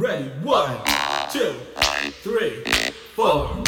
Ready? One, two, three, four.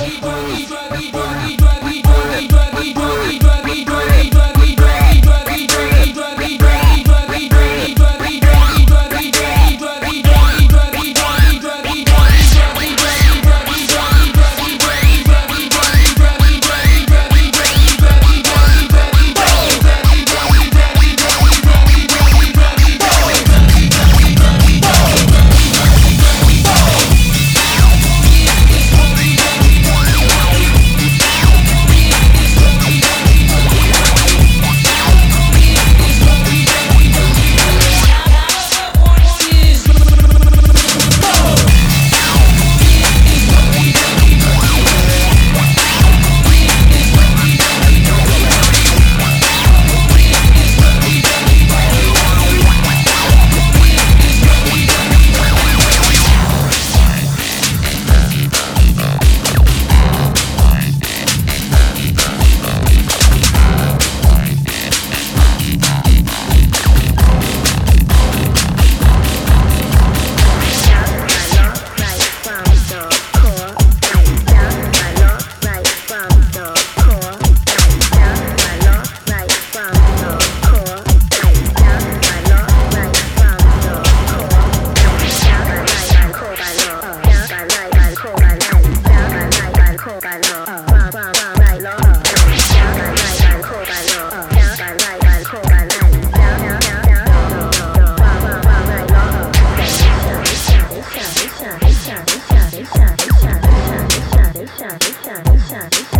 she brought 下等下等下等下。